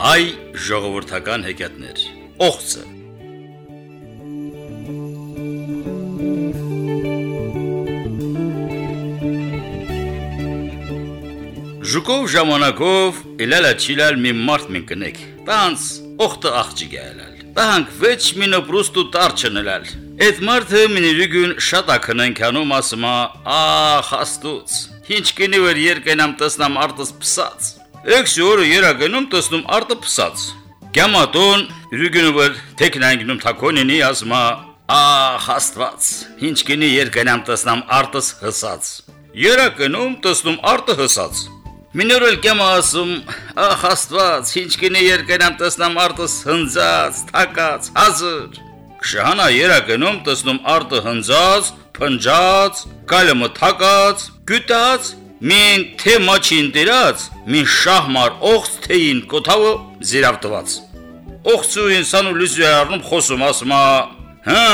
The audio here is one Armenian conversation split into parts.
Հայ ժողովրդական հեքիաթներ։ Օղծը Ժուկով ժամանակով իլալա չիլալ մի մարդ մին կնեք։ Տանց օղտը աղջիկ է ելալ։ Տանք վեճ մինը պրուստու տարչնելալ։ Այդ մարդը մինիրուգուն շատ ակնանքանում ասմա, ախ աստուց։ Ինչ կինի վեր երկենամ տեսնամ արտս փսած։ Էքսի օրը երագնում տեսնում արտը փսած։ Գամատոն ռուգունը վեր տեքնանգնում թակոնինի ասմա, ախ աստված։ Ինչ կինի երկենամ տեսնամ արտս հսած։ Երագնում տեսնում արտը հսած։ Մինորել կեմ ասում, ախ աստված, ինչ կինի երկենամ տեսնամ արտս հնձած, թակած, հազր։ Շահանա երակնում տեսնում արտը հնձած, փնջած, կալը թակած, գյուտած, մին թե մաչին դերած, մին շահմար օղց թեին կոթավը զիրավտված։ Օղցու ինսանու լույսի առնում խոսում ասմա, հա,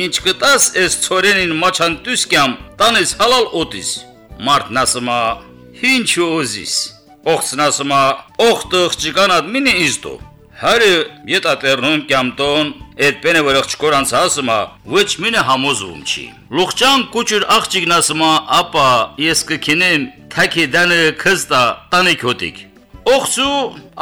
ինչ կտաս էս ծորենին մաչան տուսկյամ, տանես հալալ օտիս։ Մարդն ասմա, Ինչ ուզիս։ Օխսն ասում է, օխտը աղջկանատ մինի իստո։ Հարը յետա տերնում կամտոն, այդ պենը վրախ չկորանց ասում է, ոչ մինը համոզում չի։ Լուղճան կուչուր աղջիկն ասում է, ապա ես կքինեմ թակի դանը քստա տանիք հոտիկ։ Օխսու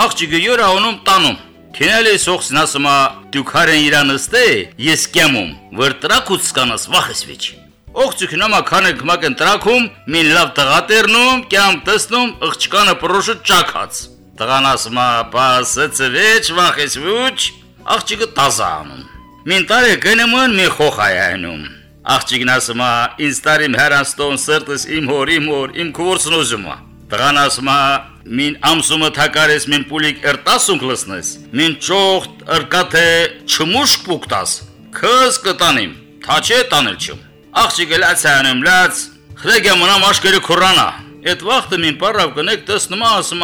աղջիկը յուր անում տանում։ Քինել է սոխսն ասում է, դու քարեն իրանստե, ես կեմում, վր տրակուց կանաս վախես վիճ։ Օղցուքն ամա քանեք մակն տրակում, մի լավ տղատերնում, կյամ տեսնում, աղջկանը պրոշը ճակած։ Տղան ասում է, «Պասեց վեճ վախես ոչ»։ Աղջիկը տազանում։ Մին տարի գնեմն մի խոխայանում։ Աղջիկն ասում է, «Ինձ տարիմ հերանստոն սրտս իմ հոր, իմ հոր, իմ քորսն ուզում է»։ Տղան ասում է, «Մին ամսումը թակարես մին պուլիկ երտասուն կլսնես, մին ճողտ ըրկաթե չմուշկ պուկտաս, քս կտանիմ, թաչե տանել չում»։ Աղջիկը լացանում լաց, խրեգա մնամ աշկերը քուրանա։ Այդ վախտը մին պարավ կնեք տեսնում ասում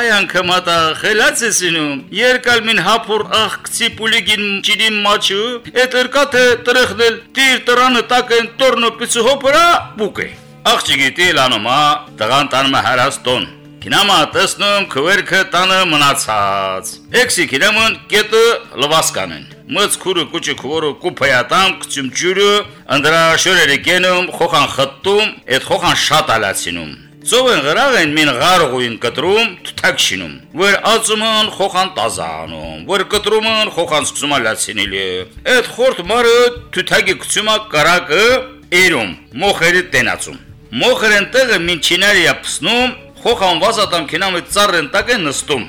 այ անգամ հատա խելացեսինում երկալ մին հապուր աղքցի պուլիգին ճիրին մաչու այդ ըրկաթը տրխնել տիր տրանը տակեն տորնո պիցու հոպրա բուկե աղջիկի տիլանոմա տղան տանը հարաստոն Կինամա տեսնում քվերքը տանը մնացած։ Էքսի կինամն կետը լվասկանեն։ Մծ քուրը կուճը քորը կուփայատամ կծում ջուրը անդրաշորերը կենում խոխան խտում, այդ խոխան շատ ալացինում։ Ծովեն գրաղեն մին գարողույն կտրում, թթակշինում։ Որ ածումն խոխան տազանում, որ կտրումն խոխան սկսում ալացինիլի։ Այդ խորտ մարը թթակի կծումա կարակը երում, մոխերը տենացում։ Մոխերեն տեղը մին չինարիա պսնում, Խոխան վազատամ քինամը ծառեն տակ է նստում։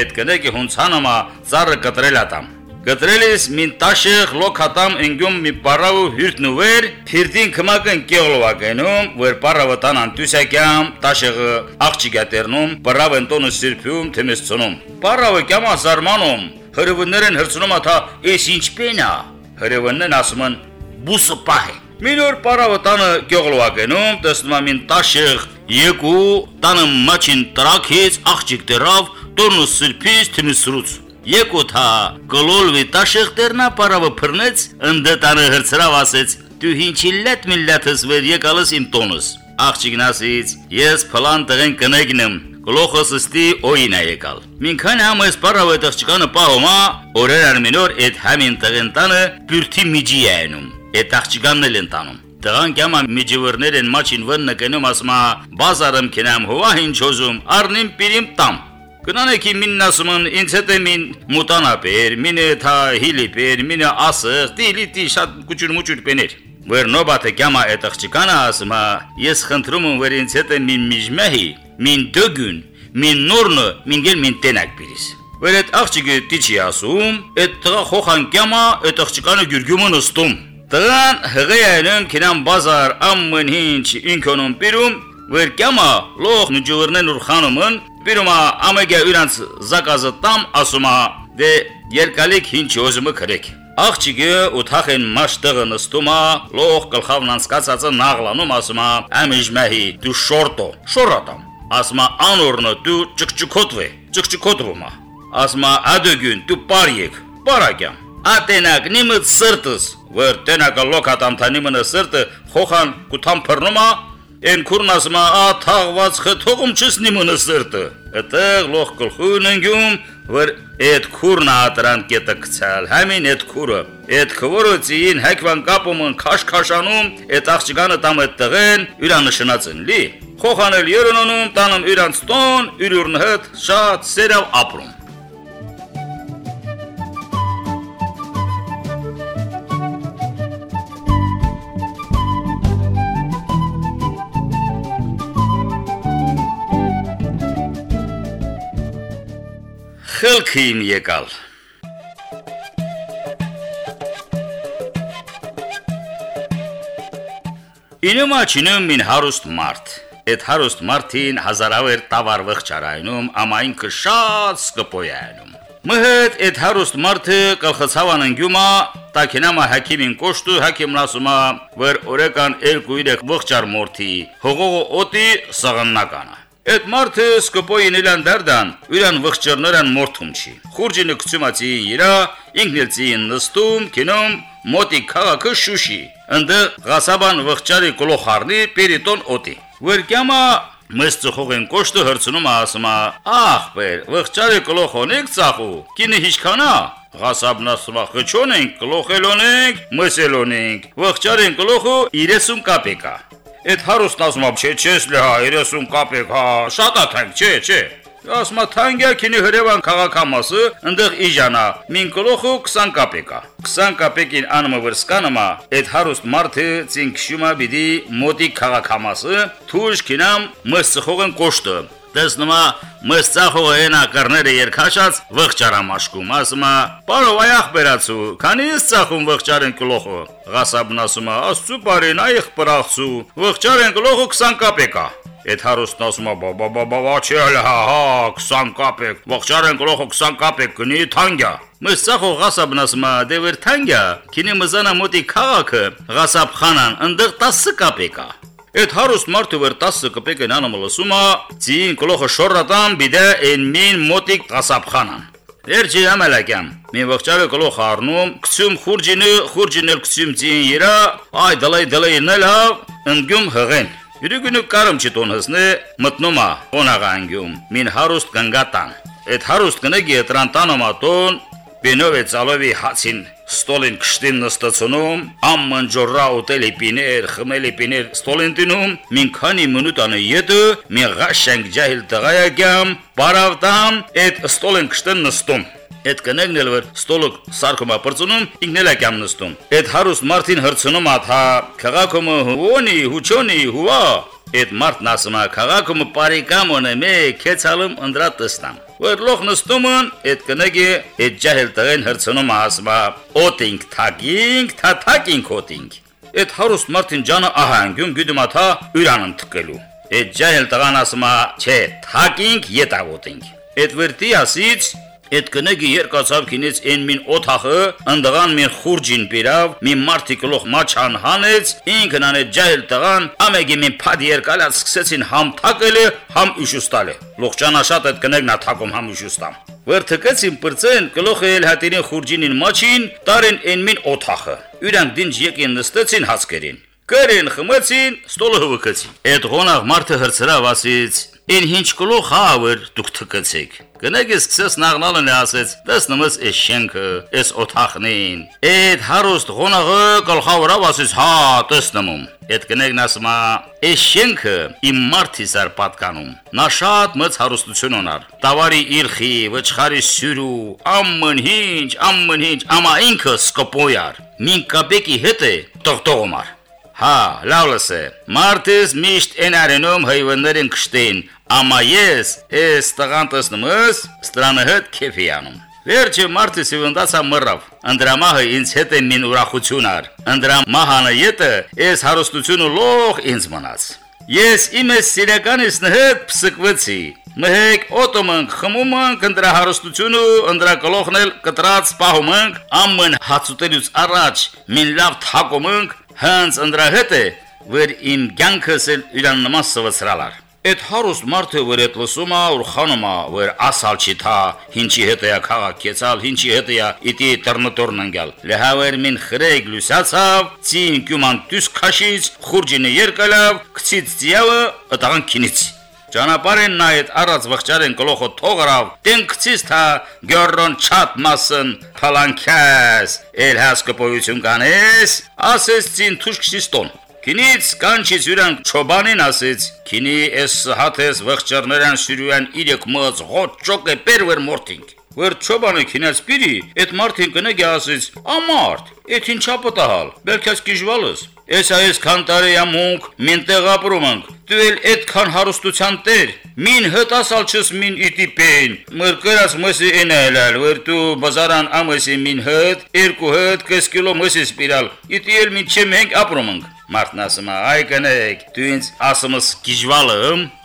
Այդ կնեկի հունցանոմա ծառը կտրել ատամ։ Կտրելիս մին տաշեղ լոքատամ ընգյում մի պարավ հյուրտնուվեր, փիրտին կմակն կեղլովակենում, որ պարավը տանան տուսակյամ, տաշեղը աղջիկատերնում, պարավն տոնը սիրփյում, թեմեսցնում։ Պարավը կյամա զարմանում, հրվներեն հրցնում աթա, «Էս ինչ պենա»։ Հրվներն ասում են՝ «Բուսը պահ է»։ Մինոր պարավը տանը գողլուակենում, տեսնում ամին տաշեղ եկու, տանը մաչին տրակից, աղջիկ դերավ, տորնու սրպից թմիսրուց։ Եկու թա, գլոլվի տաշեղ դերնա պարավը փրնեց, ընդը տանը հրցրավ ասեց, դու ինչի լետ միլլաթս վեր եկալս իմ տոնս։ Աղջիկն ասից, ես փլան տղեն կնեգնեմ, գլոխս ստի օին է եկալ։ Մինքան համես պարավը տղճկանը պահոմա, օրեր արմինոր այդ համին տղեն տանը բյուրթի միջի է անում։ Այդ աղջկանն էլ են տանում։ Տղան կյամա միջվրներ են մաչին վնը կնում ասմա բազարım կենամ հովա ինչ ոզում արնիմ պիրիմ տամ Գնանեքի մինն ասումն ինձ հետ է մին մուտանապեր, մինը թա հիլիպեր, մինը ասղ, տիլի տի շատ կուճուր մուճուր պեներ։ Որ նոբատը կյամա այդ աղջկանը ասմա ես խնդրում եմ որ ինձ հետ է մին միջմեհի, մին դոգուն, մին նորնը, մին գել մին տենակ պիրիս։ Որ այդ աղջիկը տիչի ասում, այդ տղա խոխան կյամա այդ աղջկանը գյուրգյումը նստում Տղան հղեյանում կինան բազար ամեն ինչ ինքոնում պիրում, վեր կյամա լող նջուրնեն ուր խանումն, պիրումա ամեգե իրանց զակազը տամ ասումա, դե երկալիք ինչ ոզումը քրեք։ Աղջիկը ութախեն մաշտղը նստումա, լող գլխավն անցկացածը նաղլանում ասումա, ամիջմեհի դու շորտո, շորատամ։ Ասմա անորնը դու ճկճկոտվե, ճկճկոտվումա։ Ասմա ադոգյուն դու պարյեք, պարակյամ։ Ատենակ նիմը սրտս որ տենակը լոքատամ թանիմը սրտը խոխան կուտամ փռնումա Են քուրնասմա ա թաղված խթողում չսնի մնը սրտը։ Այդեղ լող գլխուն ընգյում որ այդ քուրն ատրանք կետը կցալ, համին այդ քուրը, այդ քվորոցին հակվան կապումն քաշքաշանում, այդ աղջկանը տամ այդ տղեն, յուրան նշնացն լի։ Խոխանել երոնոնում տանում իրանց տոն, յուրուրն հետ շատ սերավ ապրում։ Խելքը իմ եկալ։ Ինումա չինում մին հարուստ մարդ։ Այդ հարուստ մարդին հազարավոր տավարվղ չարայնում, ամայինքը շատ սկպոյայնում։ Մհդ այդ հարուստ մարդը կլխցավան ընգյումա, տակինամա հակիմին կոշտու հակիմն ասումա, որ օրեկան երկու իրեք ողջար մորթի, հողողը օտի սղննականը։ Այդ մարդը սկպոյին իլան դարդան, ուրան վղճերներան մորթում չի։ Խուրջինը կցումացի իրա, ինքնելցին նստում, կինում, մոտի քաղաքը շուշի։ Ընդ ғասաբան վղճարի կլոխարնի պերիտոն օտի։ Վերկյամա Մեծ ծխողեն կոշտը հրցնում ասում ախպեր վղճարի կլոխոնեք ծախու կինը հիշքանա Ղասաբն ասում խճոն ենք կլոխելոնենք մսելոնենք վղճարին կլոխու 30 կապեկա Այդ հարուստ ասում չէ, չես լա 30 կապեկ, հա, շատ է թանկ, չէ, չէ։ Ասում թանգյա քինի հրևան քաղաքամասը, ընդեղ իջանա, մին կլոխու 20 կապեկա։ 20 կապեկին անումը վրսկանոմա, այդ հարուստ մարդը ցինքշումա բիդի մոտի քաղաքամասը, թուժ քինամ մսխողեն կոշտը տեսնումա մսծախող հենա կռները երկաշած վղճարամաշկում ասումա բարով այախ բերացու քանի ես ծախում վղճարեն գլոխը ղասաբն ասումա աստծու բարին այխ բրախցու վղճարեն գլոխը 20 կապեկա Այդ հարուստն ասում է բա բա բա բա չել հա հա 20 կապեկ վղճարեն գլոխը 20 կապեկ կնի թանգյա Մսախո ղասաբն ասում է դե վեր թանգյա քինի մզանա մոտի քաղաքը ղասաբ խանան ընդեղ 10 կապեկա Այդ հարուստ մարդը վեր 10 կպեկն անում լսումա, ցին կլոխը շորատան բիդե են մին մոտիկ տասապխանան։ Դերջի ամալակյան, մի ողջարը կլոխ առնում, քցում խուրջինը, խուրջինել քցում ցին իրա, այ դլայ դլայ նելավ, ընգյում հղեն։ Յուրիգունը կարում չտոն հսնե, մտնումա, օնաղա ընգյում, մին հարուստ կնգատան։ Այդ հարուստ կնեգի տրանտանոմատոն, բենով է ծալովի հացին ստոլին կշտին նստացնում, ամման ջորա ուտելի պիներ, խմելի պիներ ստոլին տինում, մին քանի մինուտանը յետը, մի ղաշենք ջահիլ տղայագամ, բարավտամ, այդ ստոլին կշտին նստում։ Այդ կնեգն էլ որ ստոլը սարկում է բրծնում, ինքն էլ է կյամ նստում։ Այդ հարուստ մարդին հրցնում աթա, քաղաքում հունի, հուչոնի, հուա։ Այդ մարդն ասում է, քաղաքում բարիկամ ունե, մե քեցալում ընդրա տստամ։ Որ լոխ նստումն այդ կնեգի այդ ջահել տղեն հրցնում ասմա օտինք թակինք թաթակինք օտինք այդ հարուստ մարդին ջանը ահանգյուն գյուդմաթա ուրանն թկելու այդ ջահել տղան ասմա չէ թակինք ետավոտինք այդ վերտի ասից Այդ կնեգի երկացավ քինից են մին օթախը, ընդղան մին խուրջին պիրավ, մին մարտի գլոխ մաչան հանեց, ինքն անե ջահել տղան, ամեգի մին փադ երկալած սկսեցին համ թակելը, համ ուշուստալը։ Լողջանաշատ այդ կնեգն աթակում համ ուշուստամ։ Վրթկեցին բրծեն գլոխը էլ հատինին խուրջինին մաչին, տարեն են մին օթախը։ Իրանք դինջ եկին նստեցին հացկերին։ Կերին խմեցին, ստոլը հվկեցին։ Այդ ղոնաղ մարդը հրցրավ ասից. «Ին ինչ գլուխ հավր դուք թկեցիք»։ Կնեգը սկսեց նաղնալն ասեց. «Տեսնումս էս շենքը, էս օթախնին»։ Այդ հարուստ ղոնաղը գլխավորավ ասեց. «Հա, տեսնում»։ Այդ կնեգն ասում է. «Էս շենքը իմ մարդիս էր պատկանում»։ Նա շատ մեծ հարստություն ունար։ Տավարի իլխի, վճխարի սյուրու, ամեն ինչ, ամա ինքը սկոպոյար։ Մին կապեկի հետ է տողտողումար։ Հա, լավ լսե։ Մարտես միշտ են արենում հայվաններին կշտին, ամա ես էս տղան տեսնումս ստրանը հետ քեֆիանում։ Վերջը մարտեսի վնդացա մռավ։ Անդրամահը ինձ հետ են մին ուրախություն ար։ Անդրամահանը յետը էս հարստությունը լող ինձ մնաց։ Ես իմ էս սիրականից հետ փսկվեցի։ Մեհեք օտոմն խմումն կնդրա հարստությունը ընդրա գլոխնել կտրած պահումն ամեն հացուտելուց առաջ մին լավ թակումն հենց ընդրա հետ է, որ իմ ցանկս էլ իրան նման սվացրալար։ Այդ հարուստ մարդը որ այդ լսում է ու խանում է, որ ասալ չի թա, ինչի հետ է քաղաք կեցալ, ինչի հետ է իտի տրնտորն ընկալ։ Լեհավեր մին խրեգ լուսացավ, ցին կյուման դուս քաշից, խուրջինը երկալավ, քցից ձիավը ըտաղան քինից։ Ճանապարհին նա այդ առած վղճարեն գլոխը թողրավ, տենքցից թա գյորրոն չատ մասն փալանքես, էլ հասկպոյություն կանես, ասես ցին թուշքսիստոն։ Քինից կանչից յուրան չոբանին ասեց, քինի էս հաթես վղճարներան սյուրուան իրեք մած հոտ ճոկե պերվեր մորտինք։ Որ չոբանը քինած պիրի, այդ մարդին կնեգի ասեց, ամարտ, այդ ինչա պտահալ, բերքած կիժվալս։ Ես այս քանտարի ամունք, մինտեղ ապրում ենք, դու էլ այդքան հարստության տեր, մին հտասալ չս մին իտիպեն, մր կրած մսի ինելալ, որ դու բազարան ամսի մին հտ, երկու հտ, կես կիլո մսի սպիրալ, իտի էլ մին չեմ ենք ապրում ենք։ Մարդն ասում է, այ կնեք, դու ինձ ասումս կիժվալը,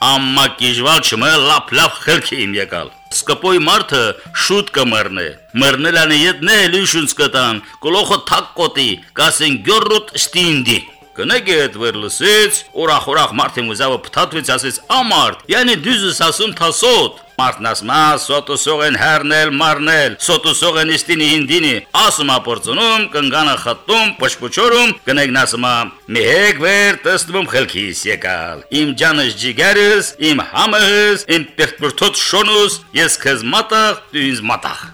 ամմա կիժվալ չմը լապ լապ խելքի իմ եկալ։ Սկպոյ մարդը շուտ կմռնե։ Մռնելանը յետն է լիշունց կտան, գլոխը թակ կոտի, կասեն գյորոտ ստինդի։ Կնեգե այդ վեր լսեց, ուրախ-ուրախ մարդը մուզավը փթաթվեց ասեց ամարտ, yani դյուզս ասում թասոտ։ Մարդն ասում, սոտուսող են հեռնել, մարնել, սոտուսող են իստինի հինդինի, ասում ապորցնում, կնգանը խտում, պշպուչորում, կնեգն ասում, մի հեկ վեր տստվում խելքիս եկալ, իմ ջանս ջիգերս, իմ համըս, իմ պերտպրտոտ շոնուս, ես քեզ մատաղ, դու ինձ մատաղ։